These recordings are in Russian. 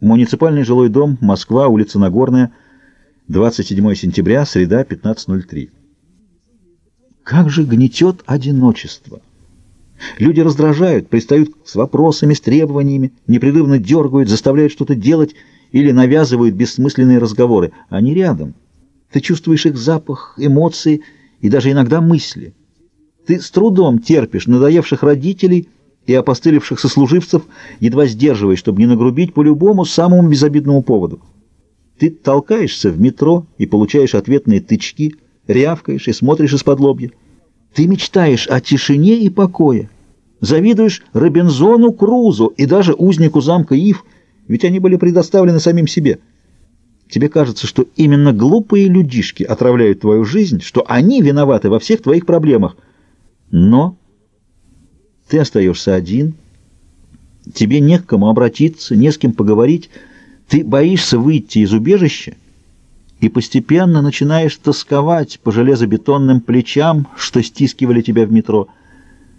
Муниципальный жилой дом, Москва, улица Нагорная, 27 сентября, среда, 15.03. Как же гнетет одиночество! Люди раздражают, пристают с вопросами, с требованиями, непрерывно дергают, заставляют что-то делать или навязывают бессмысленные разговоры. Они рядом. Ты чувствуешь их запах, эмоции и даже иногда мысли. Ты с трудом терпишь надоевших родителей и опостылевших сослуживцев, едва сдерживаясь, чтобы не нагрубить по любому самому безобидному поводу. Ты толкаешься в метро и получаешь ответные тычки, рявкаешь и смотришь из-под лобья. Ты мечтаешь о тишине и покое. Завидуешь Робинзону Крузу и даже узнику замка Ив, ведь они были предоставлены самим себе. Тебе кажется, что именно глупые людишки отравляют твою жизнь, что они виноваты во всех твоих проблемах. Но ты остаешься один, тебе не к кому обратиться, не с кем поговорить, ты боишься выйти из убежища и постепенно начинаешь тосковать по железобетонным плечам, что стискивали тебя в метро.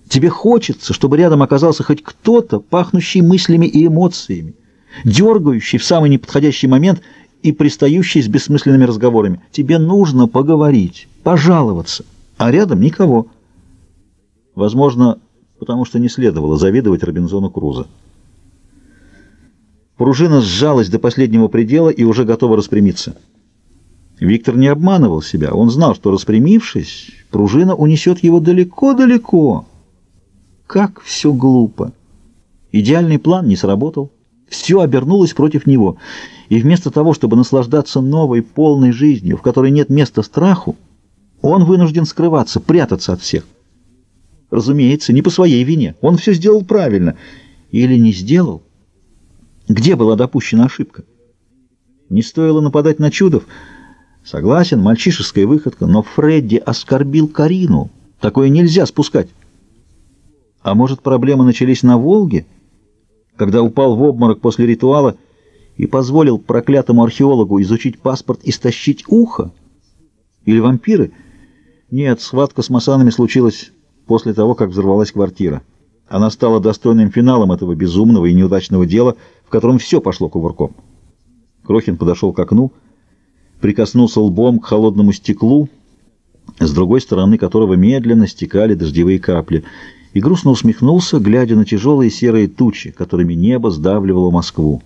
Тебе хочется, чтобы рядом оказался хоть кто-то, пахнущий мыслями и эмоциями, дергающий в самый неподходящий момент и пристающий с бессмысленными разговорами. Тебе нужно поговорить, пожаловаться, а рядом никого. Возможно, потому что не следовало завидовать Робинзону Крузо. Пружина сжалась до последнего предела и уже готова распрямиться. Виктор не обманывал себя. Он знал, что, распрямившись, пружина унесет его далеко-далеко. Как все глупо! Идеальный план не сработал. Все обернулось против него. И вместо того, чтобы наслаждаться новой, полной жизнью, в которой нет места страху, он вынужден скрываться, прятаться от всех. Разумеется, не по своей вине. Он все сделал правильно. Или не сделал? Где была допущена ошибка? Не стоило нападать на Чудов. Согласен, мальчишеская выходка, но Фредди оскорбил Карину. Такое нельзя спускать. А может, проблемы начались на Волге, когда упал в обморок после ритуала и позволил проклятому археологу изучить паспорт и стащить ухо? Или вампиры? Нет, схватка с масанами случилась после того, как взорвалась квартира. Она стала достойным финалом этого безумного и неудачного дела, в котором все пошло кувырком. Крохин подошел к окну, прикоснулся лбом к холодному стеклу, с другой стороны которого медленно стекали дождевые капли, и грустно усмехнулся, глядя на тяжелые серые тучи, которыми небо сдавливало Москву.